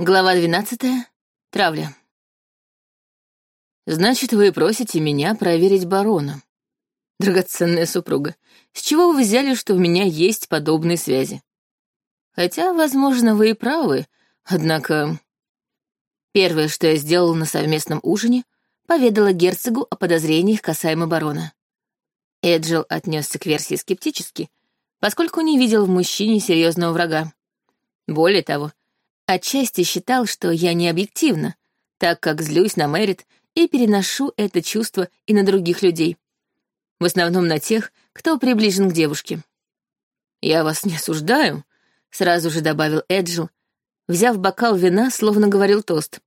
Глава двенадцатая. Травля. Значит, вы просите меня проверить барона. Драгоценная супруга, с чего вы взяли, что у меня есть подобные связи? Хотя, возможно, вы и правы, однако... Первое, что я сделала на совместном ужине, поведала герцогу о подозрениях касаемо барона. Эджил отнесся к версии скептически, поскольку не видел в мужчине серьезного врага. Более того, Отчасти считал, что я не объективна, так как злюсь на Мэрит и переношу это чувство и на других людей. В основном на тех, кто приближен к девушке. «Я вас не осуждаю», — сразу же добавил Эджил, взяв бокал вина, словно говорил тост.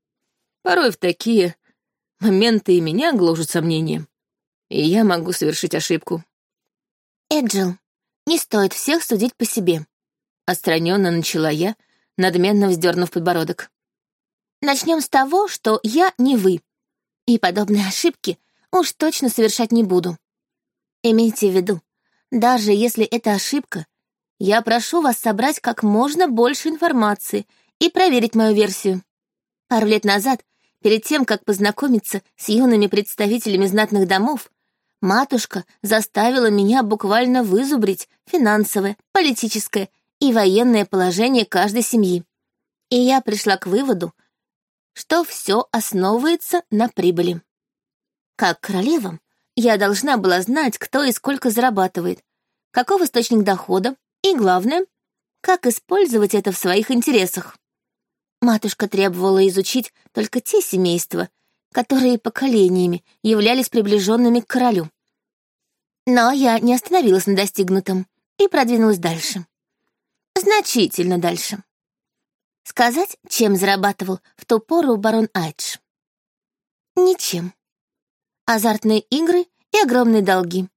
«Порой в такие моменты и меня гложут сомнения, и я могу совершить ошибку». «Эджил, не стоит всех судить по себе», — отстраненно начала я, — надменно вздернув подбородок. Начнем с того, что я не вы, и подобные ошибки уж точно совершать не буду. Имейте в виду, даже если это ошибка, я прошу вас собрать как можно больше информации и проверить мою версию. Пару лет назад, перед тем, как познакомиться с юными представителями знатных домов, матушка заставила меня буквально вызубрить финансовое, политическое и военное положение каждой семьи. И я пришла к выводу, что все основывается на прибыли. Как королева, я должна была знать, кто и сколько зарабатывает, каков источник дохода и, главное, как использовать это в своих интересах. Матушка требовала изучить только те семейства, которые поколениями являлись приближенными к королю. Но я не остановилась на достигнутом и продвинулась дальше. Значительно дальше. Сказать, чем зарабатывал в ту пору барон Айдж? Ничем. Азартные игры и огромные долги.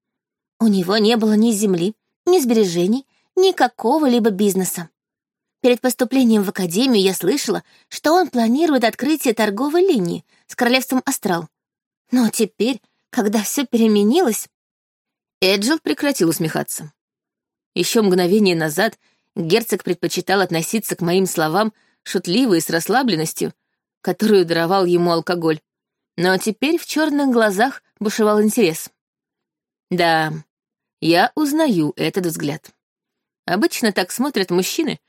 У него не было ни земли, ни сбережений, ни какого-либо бизнеса. Перед поступлением в академию я слышала, что он планирует открытие торговой линии с королевством Астрал. Но теперь, когда все переменилось... Эджил прекратил усмехаться. Еще мгновение назад герцог предпочитал относиться к моим словам шутливо и с расслабленностью, которую даровал ему алкоголь. Но теперь в черных глазах бушевал интерес. Да, я узнаю этот взгляд. Обычно так смотрят мужчины,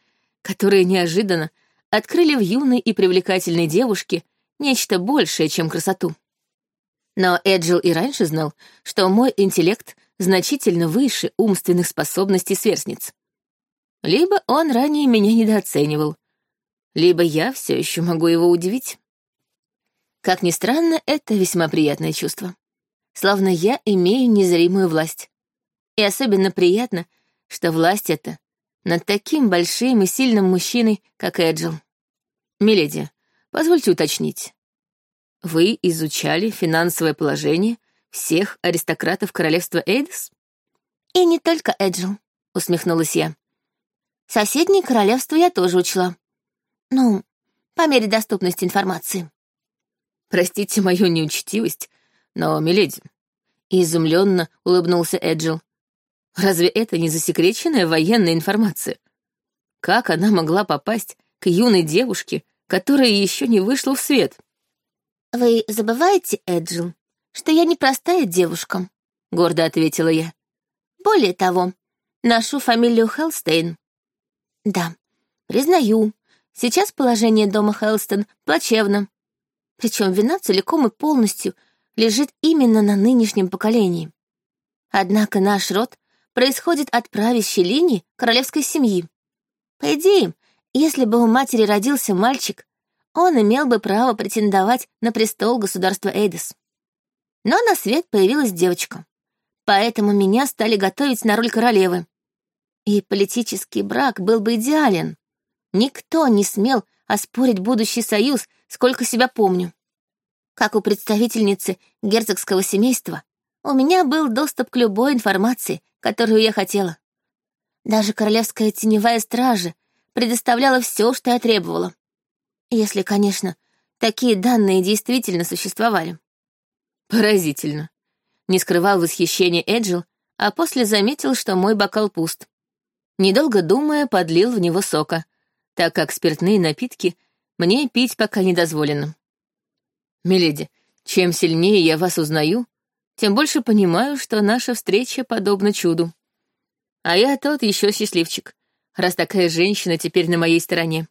которые неожиданно открыли в юной и привлекательной девушке нечто большее, чем красоту. Но Эджил и раньше знал, что мой интеллект значительно выше умственных способностей сверстниц. Либо он ранее меня недооценивал, либо я все еще могу его удивить. Как ни странно, это весьма приятное чувство. Словно я имею незримую власть. И особенно приятно, что власть эта над таким большим и сильным мужчиной, как Эджил. Миледи, позвольте уточнить. Вы изучали финансовое положение всех аристократов королевства Эйдес? И не только Эджил, усмехнулась я. Соседние королевства я тоже учла. Ну, по мере доступности информации. Простите мою неучтивость, но, миледи, изумленно улыбнулся Эджил. Разве это не засекреченная военная информация? Как она могла попасть к юной девушке, которая еще не вышла в свет? Вы забываете, Эджил, что я не простая девушка, гордо ответила я. Более того, ношу фамилию Хелстейн. Да, признаю, сейчас положение дома Хелстон плачевно. Причем вина целиком и полностью лежит именно на нынешнем поколении. Однако наш род происходит от правящей линии королевской семьи. По идее, если бы у матери родился мальчик, он имел бы право претендовать на престол государства Эйдес. Но на свет появилась девочка. Поэтому меня стали готовить на роль королевы. И политический брак был бы идеален. Никто не смел оспорить будущий союз, сколько себя помню. Как у представительницы герцогского семейства, у меня был доступ к любой информации, которую я хотела. Даже королевская теневая стража предоставляла все, что я требовала. Если, конечно, такие данные действительно существовали. Поразительно. Не скрывал восхищения Эджил, а после заметил, что мой бокал пуст. Недолго думая, подлил в него сока, так как спиртные напитки Мне пить пока не дозволено. Миледи, чем сильнее я вас узнаю, тем больше понимаю, что наша встреча подобна чуду. А я тот еще счастливчик, раз такая женщина теперь на моей стороне.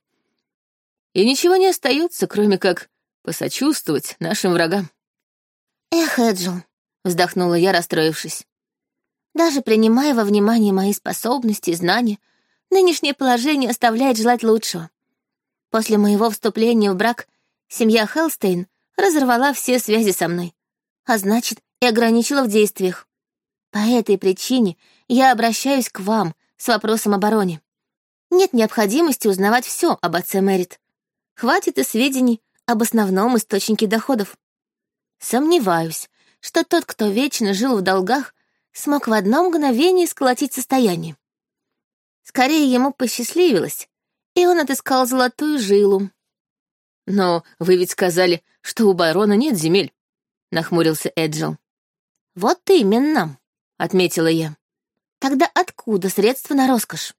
И ничего не остается, кроме как посочувствовать нашим врагам. «Эх, Эджил», — вздохнула я, расстроившись. «Даже принимая во внимание мои способности и знания, нынешнее положение оставляет желать лучшего. После моего вступления в брак семья Хелстейн разорвала все связи со мной, а значит, и ограничила в действиях. По этой причине я обращаюсь к вам с вопросом обороне. Нет необходимости узнавать все об отце Мэрит. Хватит и сведений об основном источнике доходов. Сомневаюсь, что тот, кто вечно жил в долгах, смог в одно мгновение сколотить состояние. Скорее ему посчастливилось, и он отыскал золотую жилу. «Но вы ведь сказали, что у барона нет земель», — нахмурился Эджил. «Вот именно», — отметила я. «Тогда откуда средства на роскошь?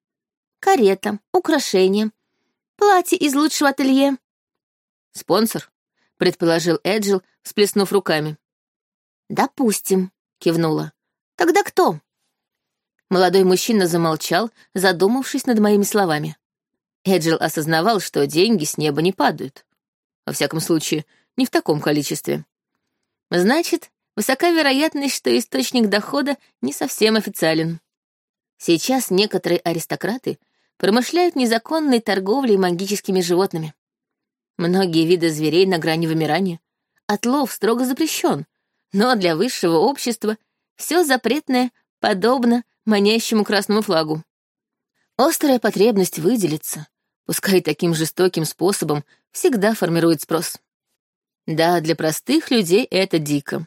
Карета, украшения, платье из лучшего ателье». «Спонсор», — предположил Эджил, всплеснув руками. «Допустим», — кивнула. «Тогда кто?» Молодой мужчина замолчал, задумавшись над моими словами. Эджил осознавал, что деньги с неба не падают. Во всяком случае, не в таком количестве. Значит, высока вероятность, что источник дохода не совсем официален. Сейчас некоторые аристократы промышляют незаконной торговлей магическими животными. Многие виды зверей на грани вымирания. Отлов строго запрещен, но для высшего общества все запретное подобно манящему красному флагу. Острая потребность выделиться, пускай таким жестоким способом, всегда формирует спрос. Да, для простых людей это дико.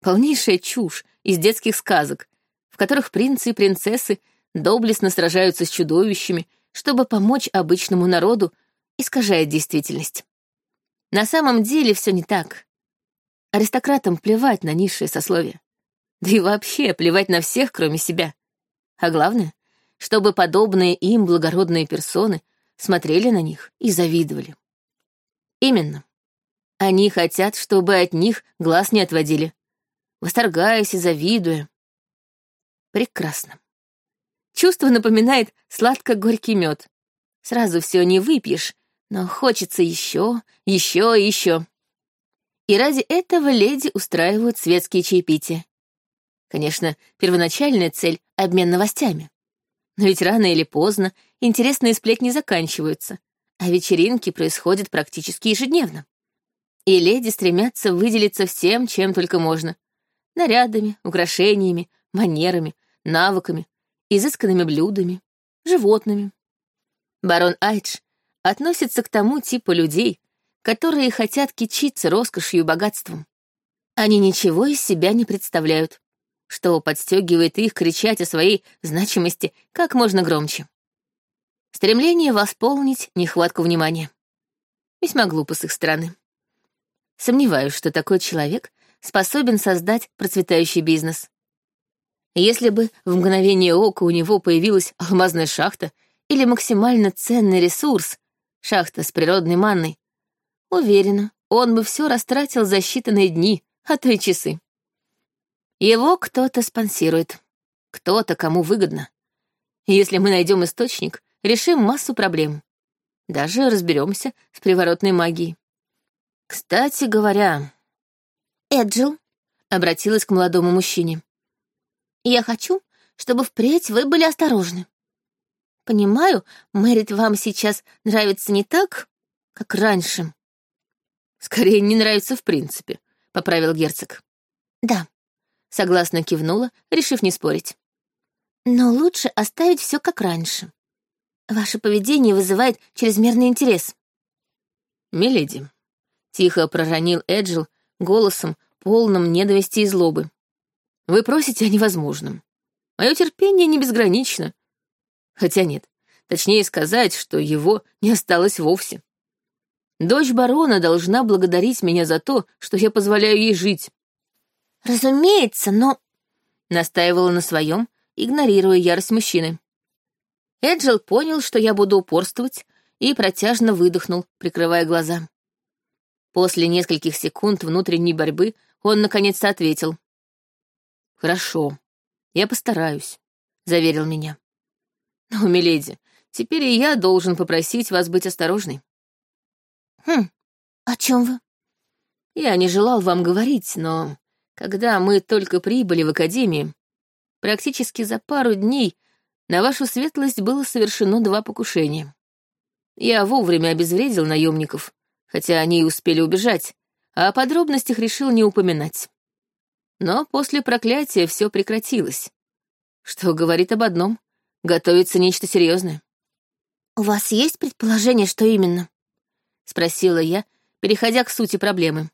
Полнейшая чушь из детских сказок, в которых принцы и принцессы доблестно сражаются с чудовищами, чтобы помочь обычному народу, искажая действительность. На самом деле все не так. Аристократам плевать на низшее сословие. Да и вообще плевать на всех, кроме себя. А главное, чтобы подобные им благородные персоны смотрели на них и завидовали. Именно. Они хотят, чтобы от них глаз не отводили, восторгаясь и завидуя. Прекрасно. Чувство напоминает сладко-горький мед. Сразу все не выпьешь, но хочется еще, еще и еще. И ради этого леди устраивают светские чаепития. Конечно, первоначальная цель — обмен новостями. Но ведь рано или поздно интересные сплетни заканчиваются, а вечеринки происходят практически ежедневно. И леди стремятся выделиться всем, чем только можно. Нарядами, украшениями, манерами, навыками, изысканными блюдами, животными. Барон Айдж относится к тому типу людей, которые хотят кичиться роскошью и богатством. Они ничего из себя не представляют, что подстегивает их кричать о своей значимости как можно громче. Стремление восполнить нехватку внимания. Весьма глупо с их стороны. Сомневаюсь, что такой человек способен создать процветающий бизнес. Если бы в мгновение ока у него появилась алмазная шахта или максимально ценный ресурс, шахта с природной манной, уверена, он бы все растратил за считанные дни, а то и часы. Его кто-то спонсирует, кто-то, кому выгодно. Если мы найдем источник, решим массу проблем. Даже разберемся с приворотной магией. Кстати говоря... Эджил обратилась к молодому мужчине. Я хочу, чтобы впредь вы были осторожны. Понимаю, Мэрит вам сейчас нравится не так, как раньше. Скорее, не нравится в принципе, — поправил герцог. Да, Согласно кивнула, решив не спорить. Но лучше оставить все как раньше. Ваше поведение вызывает чрезмерный интерес. «Миледи», — тихо проронил Эджил голосом, полным недовести и злобы. «Вы просите о невозможном. Мое терпение не безгранично. Хотя нет, точнее сказать, что его не осталось вовсе. Дочь барона должна благодарить меня за то, что я позволяю ей жить. «Разумеется, но...» — настаивала на своем, игнорируя ярость мужчины. Эджил понял, что я буду упорствовать, и протяжно выдохнул, прикрывая глаза. После нескольких секунд внутренней борьбы он наконец-то ответил. «Хорошо, я постараюсь», — заверил меня. «Но, миледи, теперь и я должен попросить вас быть осторожной». «Хм, о чем вы?» «Я не желал вам говорить, но когда мы только прибыли в Академию, практически за пару дней на вашу светлость было совершено два покушения. Я вовремя обезвредил наемников, хотя они и успели убежать, а о подробностях решил не упоминать. Но после проклятия все прекратилось. Что говорит об одном — готовится нечто серьезное. «У вас есть предположение, что именно?» — спросила я, переходя к сути проблемы.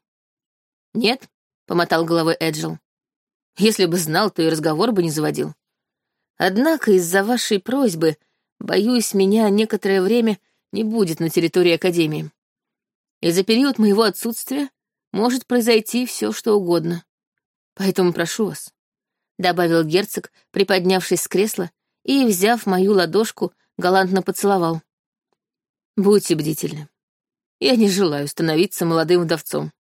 «Нет», — помотал головой Эджил. «Если бы знал, то и разговор бы не заводил. Однако из-за вашей просьбы, боюсь, меня некоторое время не будет на территории Академии. И за период моего отсутствия может произойти все, что угодно. Поэтому прошу вас», — добавил герцог, приподнявшись с кресла и, взяв мою ладошку, галантно поцеловал. «Будьте бдительны. Я не желаю становиться молодым вдовцом».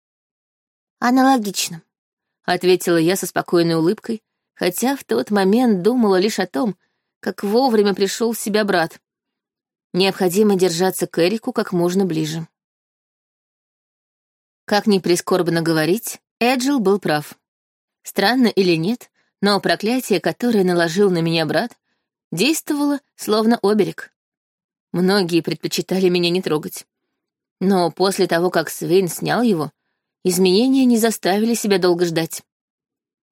«Аналогично», — ответила я со спокойной улыбкой, хотя в тот момент думала лишь о том, как вовремя пришел в себя брат. Необходимо держаться к Эрику как можно ближе. Как ни прискорбно говорить, Эджил был прав. Странно или нет, но проклятие, которое наложил на меня брат, действовало словно оберег. Многие предпочитали меня не трогать. Но после того, как Свейн снял его, изменения не заставили себя долго ждать.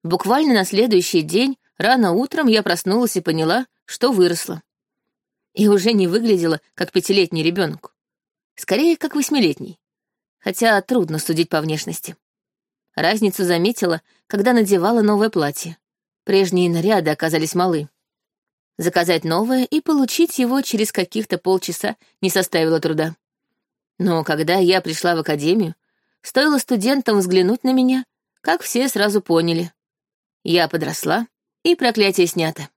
Буквально на следующий день, рано утром, я проснулась и поняла, что выросла. И уже не выглядела, как пятилетний ребенок. Скорее, как восьмилетний. Хотя трудно судить по внешности. Разницу заметила, когда надевала новое платье. Прежние наряды оказались малы. Заказать новое и получить его через каких-то полчаса не составило труда. Но когда я пришла в академию, стоило студентам взглянуть на меня, как все сразу поняли. Я подросла, и проклятие снято.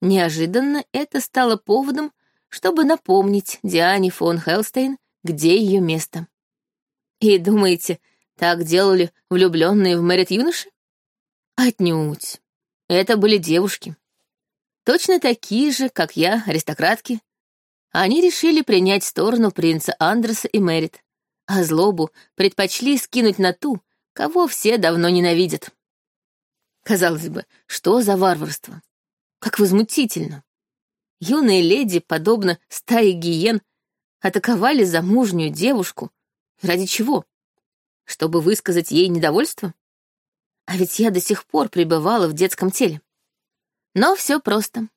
Неожиданно это стало поводом, чтобы напомнить Диане фон Хелстейн, где ее место. И думаете, так делали влюбленные в Мэрит юноши? Отнюдь. Это были девушки. Точно такие же, как я, аристократки. Они решили принять сторону принца Андреса и Мэрит, а злобу предпочли скинуть на ту, кого все давно ненавидят. Казалось бы, что за варварство? Как возмутительно. Юные леди, подобно стае гиен, атаковали замужнюю девушку. Ради чего? Чтобы высказать ей недовольство? А ведь я до сих пор пребывала в детском теле. Но все просто.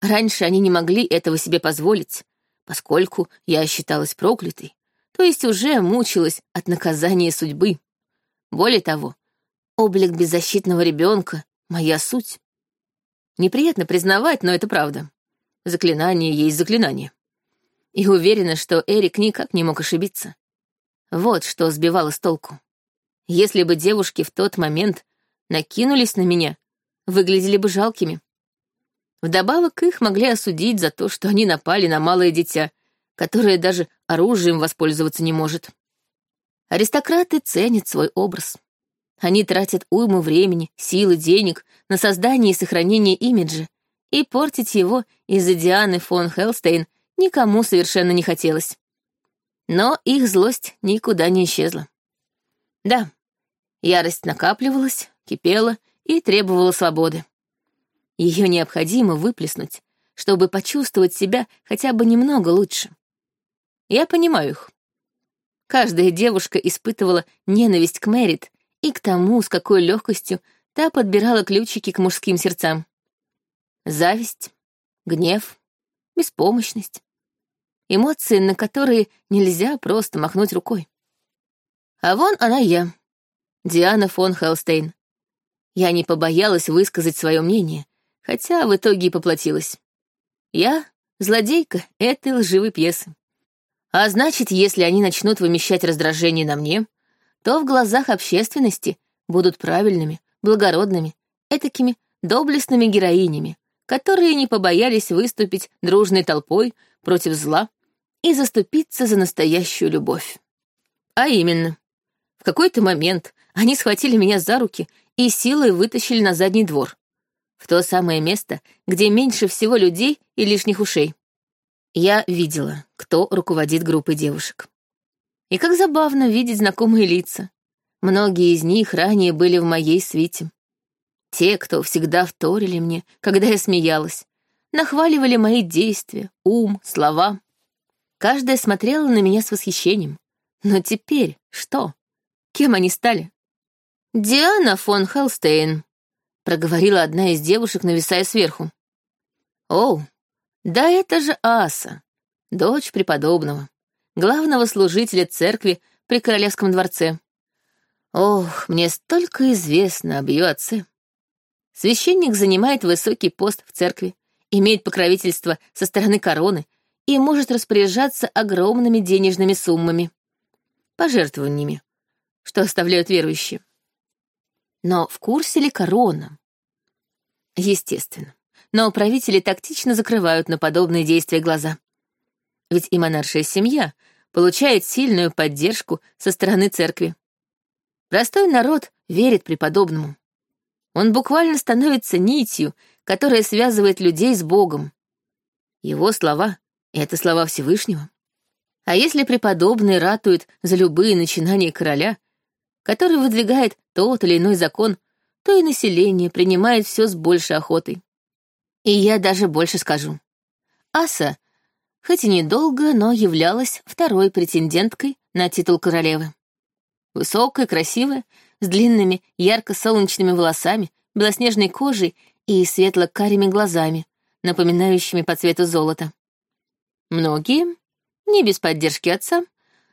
Раньше они не могли этого себе позволить, поскольку я считалась проклятой, то есть уже мучилась от наказания судьбы. Более того, Облик беззащитного ребенка — моя суть. Неприятно признавать, но это правда. Заклинание есть заклинание. И уверена, что Эрик никак не мог ошибиться. Вот что сбивало с толку. Если бы девушки в тот момент накинулись на меня, выглядели бы жалкими. Вдобавок их могли осудить за то, что они напали на малое дитя, которое даже оружием воспользоваться не может. Аристократы ценят свой образ. Они тратят уйму времени, силы, денег на создание и сохранение имиджа, и портить его из-за Дианы фон Хелстейн никому совершенно не хотелось. Но их злость никуда не исчезла. Да, ярость накапливалась, кипела и требовала свободы. Ее необходимо выплеснуть, чтобы почувствовать себя хотя бы немного лучше. Я понимаю их. Каждая девушка испытывала ненависть к Мэрит и к тому, с какой легкостью та подбирала ключики к мужским сердцам. Зависть, гнев, беспомощность. Эмоции, на которые нельзя просто махнуть рукой. А вон она я, Диана фон Хелстейн. Я не побоялась высказать свое мнение, хотя в итоге и поплатилась. Я — злодейка этой лживой пьесы. А значит, если они начнут вымещать раздражение на мне, то в глазах общественности будут правильными, благородными, этакими доблестными героинями, которые не побоялись выступить дружной толпой против зла и заступиться за настоящую любовь. А именно, в какой-то момент они схватили меня за руки и силой вытащили на задний двор, в то самое место, где меньше всего людей и лишних ушей. Я видела, кто руководит группой девушек. И как забавно видеть знакомые лица. Многие из них ранее были в моей свите. Те, кто всегда вторили мне, когда я смеялась, нахваливали мои действия, ум, слова. Каждая смотрела на меня с восхищением. Но теперь что? Кем они стали? «Диана фон Хелстейн», — проговорила одна из девушек, нависая сверху. «Оу, да это же Аса, дочь преподобного, главного служителя церкви при королевском дворце. Ох, мне столько известно об ее отце. Священник занимает высокий пост в церкви, имеет покровительство со стороны короны и может распоряжаться огромными денежными суммами, пожертвованиями, что оставляют верующие. Но в курсе ли корона? Естественно но правители тактично закрывают на подобные действия глаза. Ведь и монаршая семья получает сильную поддержку со стороны церкви. Простой народ верит преподобному. Он буквально становится нитью, которая связывает людей с Богом. Его слова — это слова Всевышнего. А если преподобный ратует за любые начинания короля, который выдвигает тот или иной закон, то и население принимает все с большей охотой. И я даже больше скажу. Аса, хоть и недолго, но являлась второй претенденткой на титул королевы. Высокая, красивая, с длинными ярко-солнечными волосами, белоснежной кожей и светло-карими глазами, напоминающими по цвету золота. Многие, не без поддержки отца,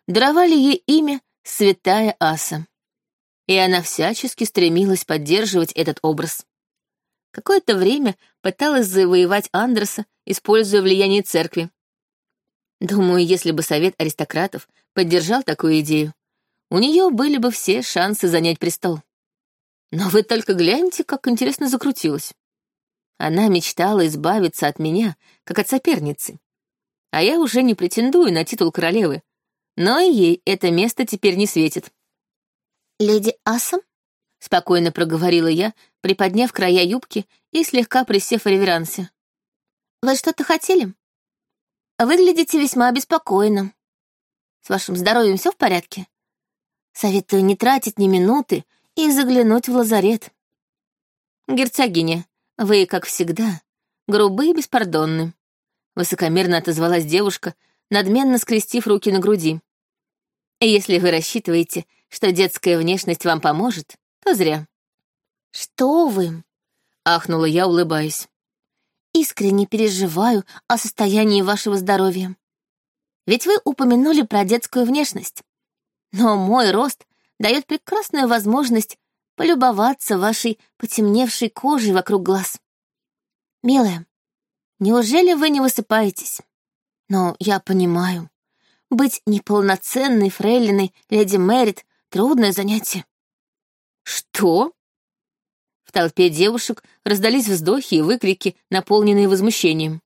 даровали ей имя «Святая Аса». И она всячески стремилась поддерживать этот образ. Какое-то время пыталась завоевать Андерса, используя влияние церкви. Думаю, если бы совет аристократов поддержал такую идею, у нее были бы все шансы занять престол. Но вы только гляньте, как интересно закрутилось. Она мечтала избавиться от меня, как от соперницы. А я уже не претендую на титул королевы, но и ей это место теперь не светит. «Леди Асам?» Спокойно проговорила я, приподняв края юбки и слегка присев в реверансе. «Вы что-то хотели? Выглядите весьма обеспокоенно. С вашим здоровьем все в порядке? Советую не тратить ни минуты и заглянуть в лазарет». «Герцогиня, вы, как всегда, грубы и беспардонны», — высокомерно отозвалась девушка, надменно скрестив руки на груди. «Если вы рассчитываете, что детская внешность вам поможет, то зря. «Что вы?» — ахнула я, улыбаясь. «Искренне переживаю о состоянии вашего здоровья. Ведь вы упомянули про детскую внешность. Но мой рост дает прекрасную возможность полюбоваться вашей потемневшей кожей вокруг глаз. Милая, неужели вы не высыпаетесь? Но я понимаю, быть неполноценной фрейлиной леди Мэрит — трудное занятие. «Что?» В толпе девушек раздались вздохи и выкрики, наполненные возмущением.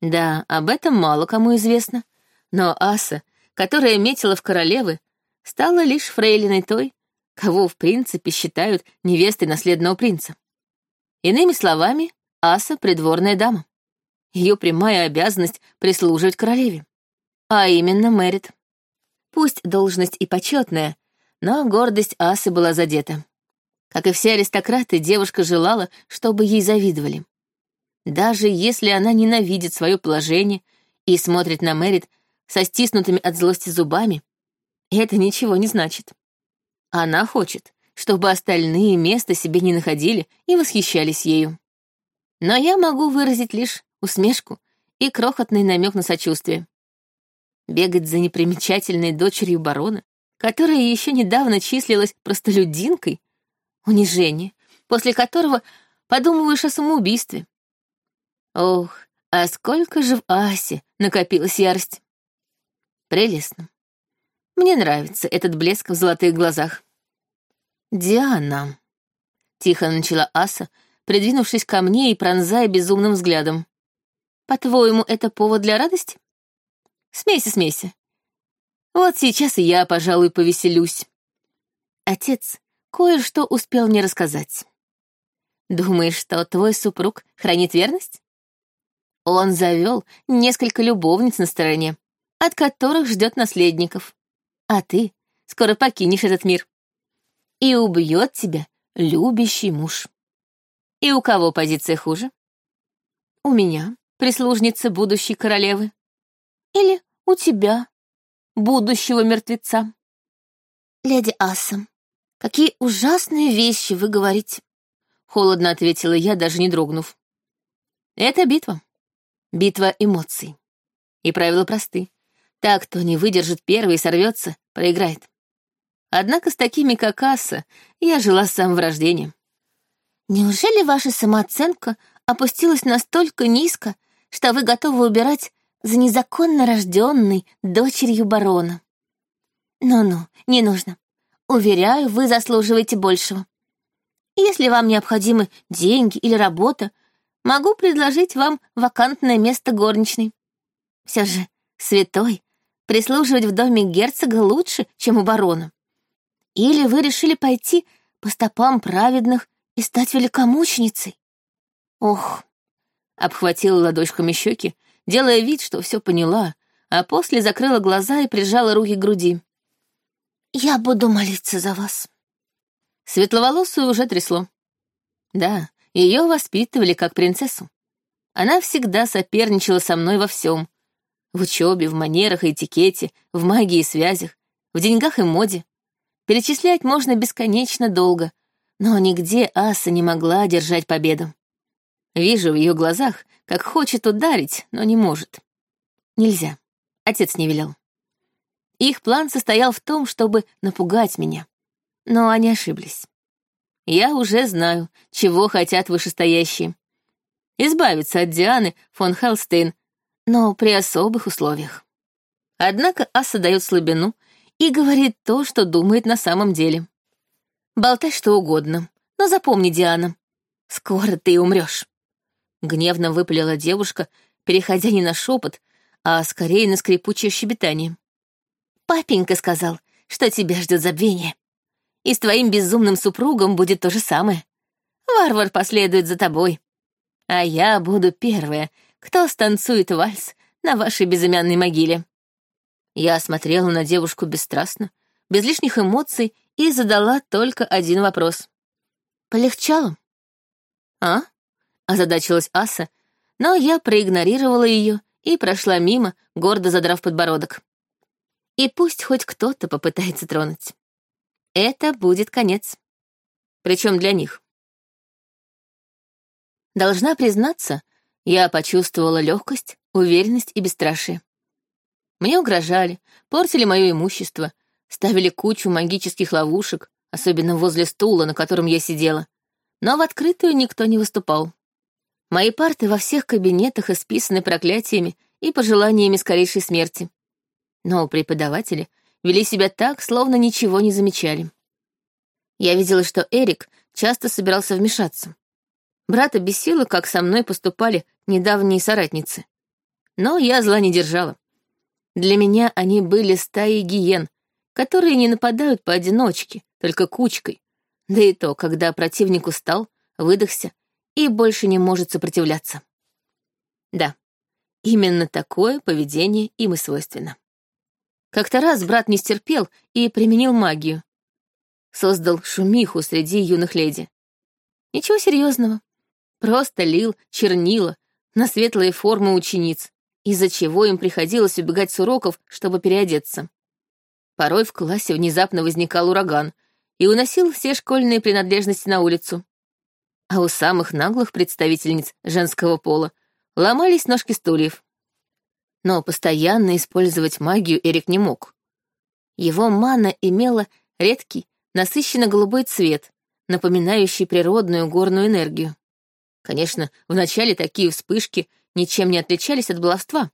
Да, об этом мало кому известно, но Аса, которая метила в королевы, стала лишь фрейлиной той, кого в принципе считают невестой наследного принца. Иными словами, Аса — придворная дама. Ее прямая обязанность прислуживать королеве. А именно Мэрит. Пусть должность и почетная, но гордость Асы была задета. Как и все аристократы, девушка желала, чтобы ей завидовали. Даже если она ненавидит свое положение и смотрит на Мэрит со стиснутыми от злости зубами, это ничего не значит. Она хочет, чтобы остальные места себе не находили и восхищались ею. Но я могу выразить лишь усмешку и крохотный намек на сочувствие. Бегать за непримечательной дочерью барона которая еще недавно числилась простолюдинкой, унижение, после которого подумываешь о самоубийстве. Ох, а сколько же в Асе накопилась ярость. Прелестно. Мне нравится этот блеск в золотых глазах. «Диана», — тихо начала Аса, придвинувшись ко мне и пронзая безумным взглядом. «По-твоему, это повод для радости?» смейся, смейся. Вот сейчас и я, пожалуй, повеселюсь. Отец кое-что успел мне рассказать. Думаешь, что твой супруг хранит верность? Он завел несколько любовниц на стороне, от которых ждет наследников. А ты скоро покинешь этот мир. И убьет тебя любящий муж. И у кого позиция хуже? У меня, прислужница будущей королевы. Или у тебя, будущего мертвеца. Леди Асса, какие ужасные вещи вы говорите. Холодно ответила я, даже не дрогнув. Это битва. Битва эмоций. И правила просты. Так, кто не выдержит первый и сорвется, проиграет. Однако с такими, как Асса, я жила с самого рождения. Неужели ваша самооценка опустилась настолько низко, что вы готовы убирать за незаконно рожденной дочерью барона? Ну-ну, не нужно. Уверяю, вы заслуживаете большего. Если вам необходимы деньги или работа, могу предложить вам вакантное место горничной. Все же святой прислуживать в доме герцога лучше, чем у барона. Или вы решили пойти по стопам праведных и стать великомученицей? Ох, обхватила ладошками щеки, делая вид, что все поняла, а после закрыла глаза и прижала руки к груди. «Я буду молиться за вас». Светловолосую уже трясло. Да, ее воспитывали как принцессу. Она всегда соперничала со мной во всем. В учебе, в манерах и этикете, в магии и связях, в деньгах и моде. Перечислять можно бесконечно долго, но нигде Аса не могла держать победу. Вижу в ее глазах, как хочет ударить, но не может. Нельзя. Отец не велел. Их план состоял в том, чтобы напугать меня. Но они ошиблись. Я уже знаю, чего хотят вышестоящие. Избавиться от Дианы фон Хелстейн, но при особых условиях. Однако Аса дает слабину и говорит то, что думает на самом деле. Болтай что угодно, но запомни, Диана, скоро ты умрешь. Гневно выпалила девушка, переходя не на шепот, а скорее на скрипучее щебетание. Папенька сказал, что тебя ждет забвение. И с твоим безумным супругом будет то же самое. Варвар последует за тобой. А я буду первая, кто станцует вальс на вашей безымянной могиле. Я смотрела на девушку бесстрастно, без лишних эмоций и задала только один вопрос. «Полегчало?» «А?» — озадачилась Аса, но я проигнорировала ее и прошла мимо, гордо задрав подбородок. И пусть хоть кто-то попытается тронуть. Это будет конец. Причем для них. Должна признаться, я почувствовала легкость, уверенность и бесстрашие. Мне угрожали, портили мое имущество, ставили кучу магических ловушек, особенно возле стула, на котором я сидела. Но в открытую никто не выступал. Мои парты во всех кабинетах исписаны проклятиями и пожеланиями скорейшей смерти но преподаватели вели себя так, словно ничего не замечали. Я видела, что Эрик часто собирался вмешаться. Брата бесило, как со мной поступали недавние соратницы. Но я зла не держала. Для меня они были стаей гиен, которые не нападают поодиночке, только кучкой. Да и то, когда противник устал, выдохся и больше не может сопротивляться. Да, именно такое поведение им и свойственно. Как-то раз брат не стерпел и применил магию. Создал шумиху среди юных леди. Ничего серьезного. Просто лил чернила на светлые формы учениц, из-за чего им приходилось убегать с уроков, чтобы переодеться. Порой в классе внезапно возникал ураган и уносил все школьные принадлежности на улицу. А у самых наглых представительниц женского пола ломались ножки стульев но постоянно использовать магию Эрик не мог. Его мана имела редкий, насыщенно голубой цвет, напоминающий природную горную энергию. Конечно, вначале такие вспышки ничем не отличались от баловства.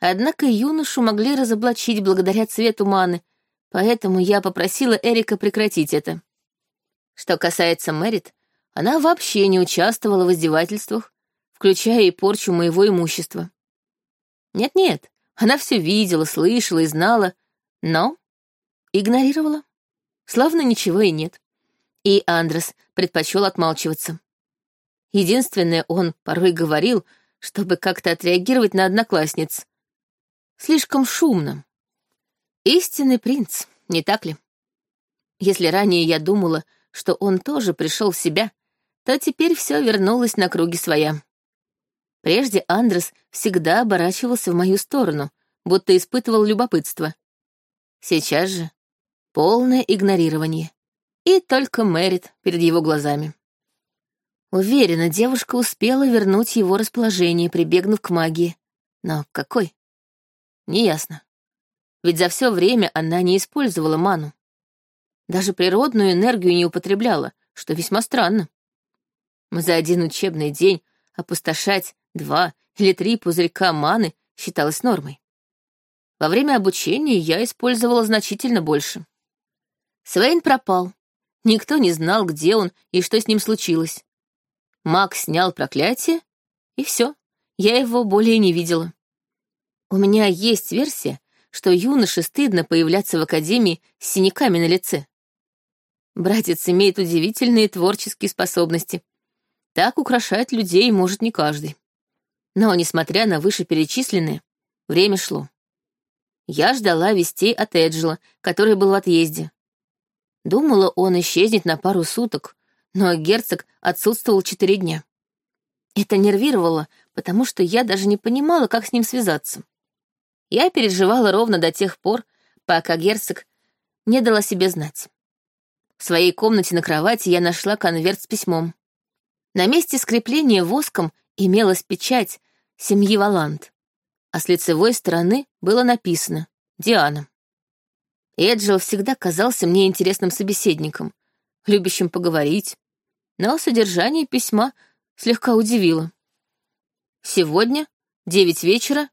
Однако юношу могли разоблачить благодаря цвету маны, поэтому я попросила Эрика прекратить это. Что касается Мэрит, она вообще не участвовала в издевательствах, включая и порчу моего имущества. Нет-нет, Она все видела, слышала и знала, но игнорировала. Словно ничего и нет. И Андрес предпочел отмалчиваться. Единственное, он порой говорил, чтобы как-то отреагировать на одноклассниц. Слишком шумно. Истинный принц, не так ли? Если ранее я думала, что он тоже пришел в себя, то теперь все вернулось на круги своя. Прежде Андрес всегда оборачивался в мою сторону, будто испытывал любопытство. Сейчас же полное игнорирование. И только Мэрит перед его глазами. Уверена, девушка успела вернуть его расположение, прибегнув к магии. Но какой? Неясно. Ведь за все время она не использовала ману. Даже природную энергию не употребляла, что весьма странно. За один учебный день опустошать два или три пузырька маны считалось нормой. Во время обучения я использовала значительно больше. Свейн пропал. Никто не знал, где он и что с ним случилось. Маг снял проклятие, и все, я его более не видела. У меня есть версия, что юноше стыдно появляться в академии с синяками на лице. Братец имеет удивительные творческие способности. Так украшать людей может не каждый. Но, несмотря на вышеперечисленное, время шло. Я ждала вестей от Эджела, который был в отъезде. Думала, он исчезнет на пару суток, но герцог отсутствовал четыре дня. Это нервировало, потому что я даже не понимала, как с ним связаться. Я переживала ровно до тех пор, пока герцог не дала себе знать. В своей комнате на кровати я нашла конверт с письмом. На месте скрепления воском имелась печать семьи Валант, а с лицевой стороны было написано «Диана». Эджил всегда казался мне интересным собеседником, любящим поговорить, но содержание письма слегка удивило. «Сегодня, девять вечера,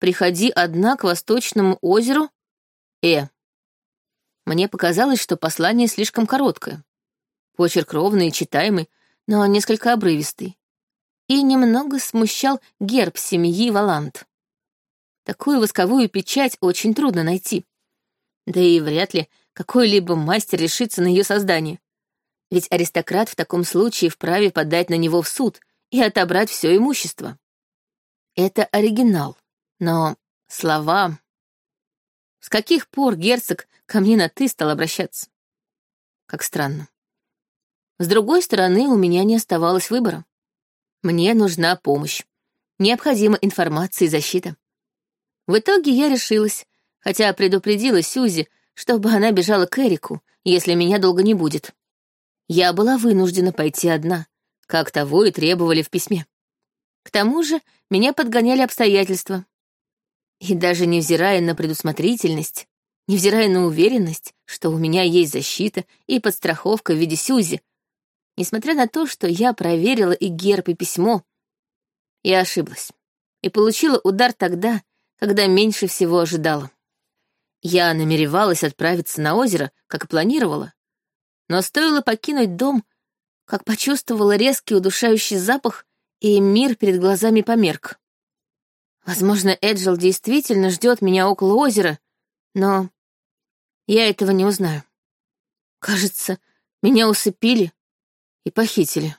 приходи одна к Восточному озеру Э. Мне показалось, что послание слишком короткое. Почерк ровный и читаемый, но несколько обрывистый. И немного смущал герб семьи Валант. Такую восковую печать очень трудно найти. Да и вряд ли какой-либо мастер решится на ее создание. Ведь аристократ в таком случае вправе подать на него в суд и отобрать все имущество. Это оригинал, но слова... С каких пор герцог ко мне на «ты» стал обращаться. Как странно. С другой стороны, у меня не оставалось выбора. Мне нужна помощь. Необходима информация и защита. В итоге я решилась, хотя предупредила Сюзи, чтобы она бежала к Эрику, если меня долго не будет. Я была вынуждена пойти одна, как того и требовали в письме. К тому же меня подгоняли обстоятельства. И даже невзирая на предусмотрительность, невзирая на уверенность, что у меня есть защита и подстраховка в виде Сюзи, несмотря на то, что я проверила и герб, и письмо, я ошиблась и получила удар тогда, когда меньше всего ожидала. Я намеревалась отправиться на озеро, как и планировала, но стоило покинуть дом, как почувствовала резкий удушающий запах, и мир перед глазами померк. Возможно, Эджил действительно ждет меня около озера, но я этого не узнаю. Кажется, меня усыпили и похитили.